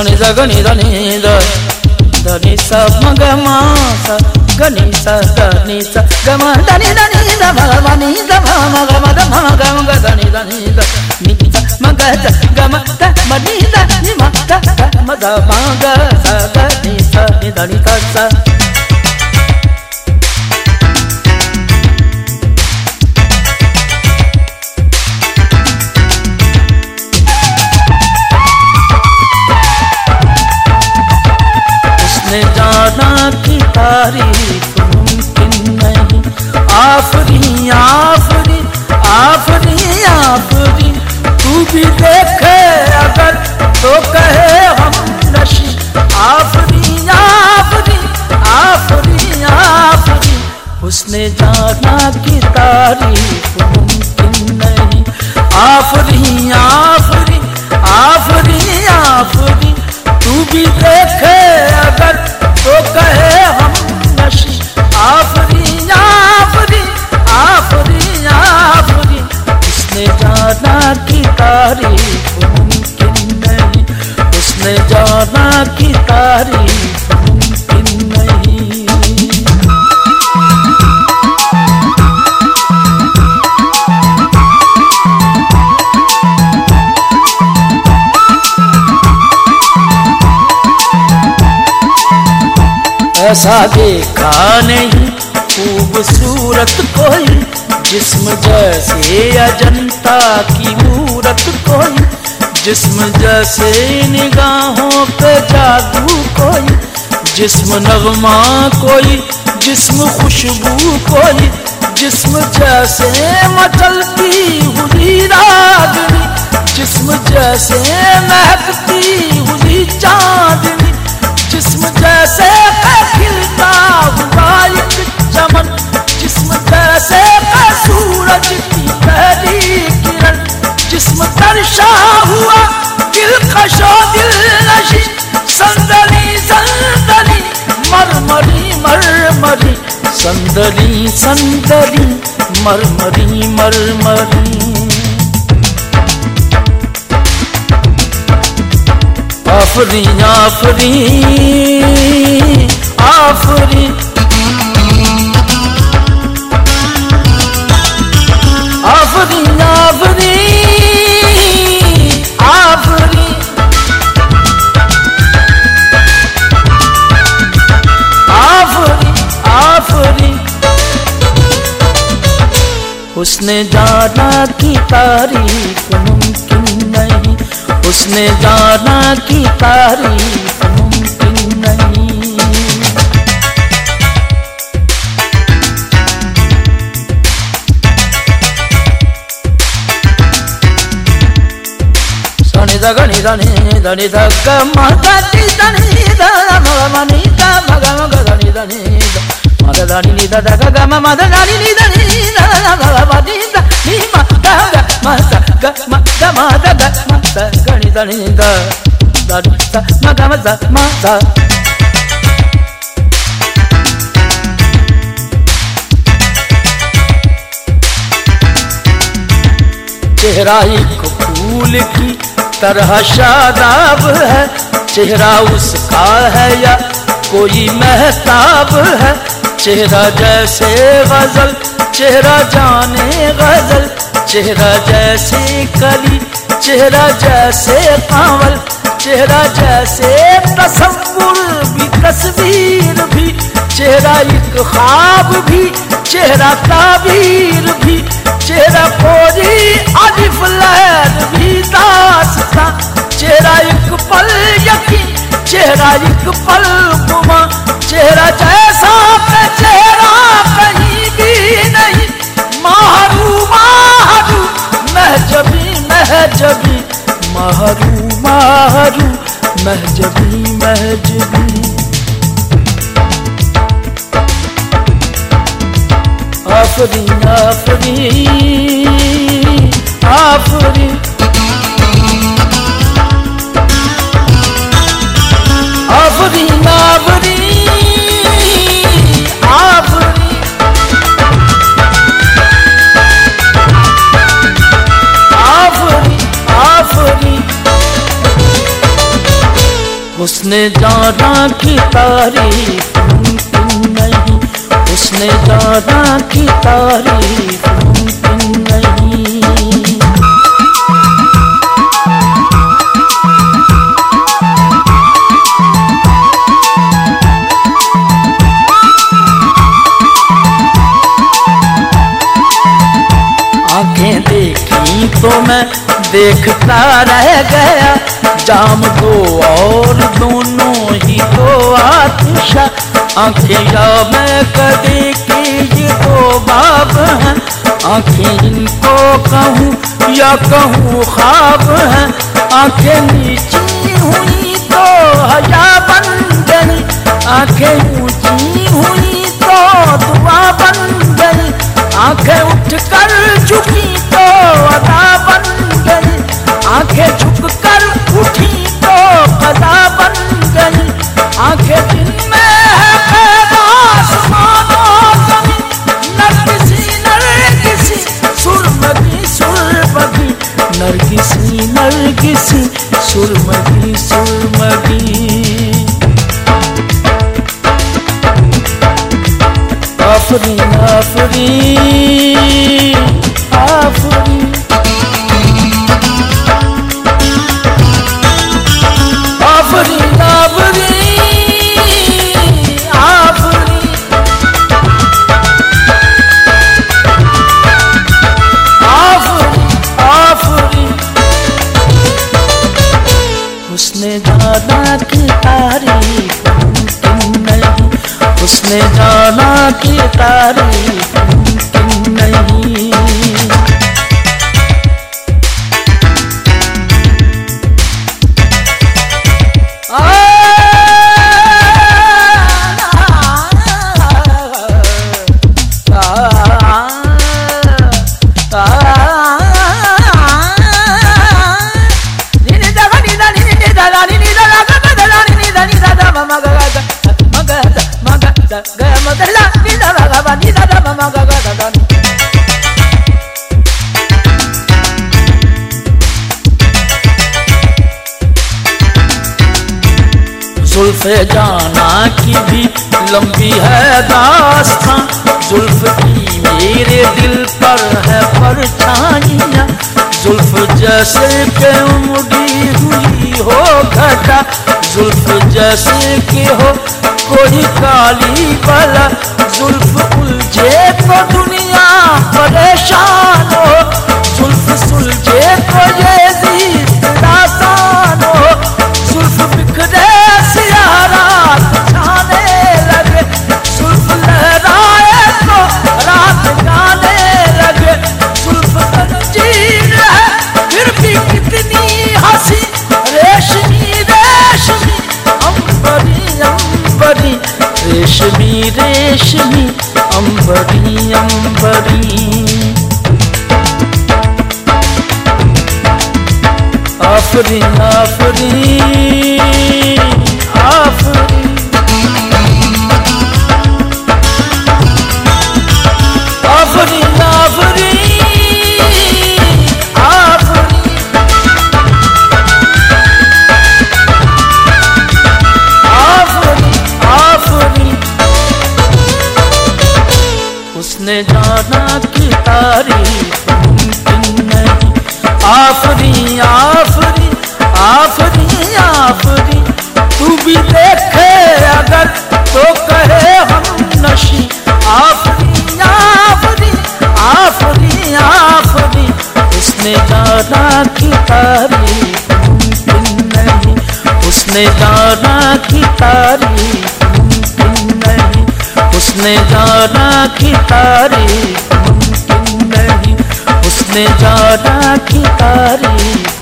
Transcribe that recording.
గణిత గణిత నీద. ధని స మగ మాస. గని స ధని స గమ ధని ధని ద మగ మని ద మగ మగ ద మగ మగ ధని ధని ద ని ద మగ ద గమ ద మని ద ని మ ద గమ ద మగ స ధని స ని ధని త స. तारीफ़ मुमकिन नहीं। आफरी आफरी आफरी आफरी। तू भी देखे अगर तो कहे हम नशी। आफरी आफरी आफरी आफरी। उसने जाना की तारीफ़ मुमकिन नहीं। आफरी आफरी आफरी आफरी। तू भी देखे अगर तो कहे तारीफ़ मुमकिन नहीं। उसने जाना की तारीफ़ मुमकिन नहीं। ऐसा देखा नहीं खूबसूरत कोई जिस्म जैसे अजंता की जिस्म जैसे निगाहों पे जादू कोई, जिस्म नगमा कोई, जिस्म खुशबू कोई, जिस्म जैसे मचलती हुई रागनी, जिस्म जैसे महकती हुई चांदनी, जिस्म जैसे खिलता சந்தரி சந்தரி மர்மரி மர்மரி ஆஃபரி ஆஃபரி ஆஃபரி. ஆஃபரி ஆஃபரி. उसने जाना की तारीफ़ मुमकिन नहीं। उसने जाना की तारीफ़ मुमकिन नहीं। సని దగని दनी దని దగ మగటి దని దగ మగ మని దగ మగ దని దని da da ni da da ga ga ma ma da da ni ni da ni da da ga ga ba ni da ni ma da ga ma sa ga ma da ma da ga ma sa ga ni da ni da da ni sa ma ga ma sa ma sa चेहरा एक फूल की तरह शादाब है चेहरा उसका है या कोई महताब है चेहरा जैसे गज़ल, चेहरा जाने गज़ल, चेहरा जैसे कली, चेहरा जैसे कांवल, चेहरा जैसे तस्वुर भी, तस्वीर भी, चेहरा एक ख्वाब भी, चेहरा ताबीर भी, चेहरा कोरी अलिफ लहर भी दास्ता, चेहरा एक पल यकीन, चेहरा एक पल गुमा, चेहरा जैसा महजबी महजबी आफरीन आफरीन आफरीन। आफरी जाना की तारीफ़ मुमकिन नहीं। उसने जाना की तारीफ़ तो मैं देखता रह गया। जाम दो और दोनों ही दो आतिशा। आँखें या मैं कदे की ये दो बाब हैं। आँखें इनको कहूँ या कहूँ ख्वाब हैं। आँखें नीची हुई तो हया बन गई आँखें ऊँची हुई तो दुआ बन गई आँखें उठ कर झुकी sin su madre. Guarapitari जुल्फ जाना की भी लंबी है दास्तां जुल्फ की मेरे दिल पर है परछाइयाँ। जुल्फ जैसे के उमड़ी हुई हो घटा। जुल्फ जैसे के हो कोई काली बला। जुल्फ उलझे तो दुनिया परेशान हो। जुल्फ सुलझे तो ये रेशमी अंबरी अंबरी। आफरी आफरी आफरी। आफरी की तारीफ़ मुमकिन नहीं उसने जाना की तारीफ़ मुमकिन नहीं। उसने जाना की तारीफ़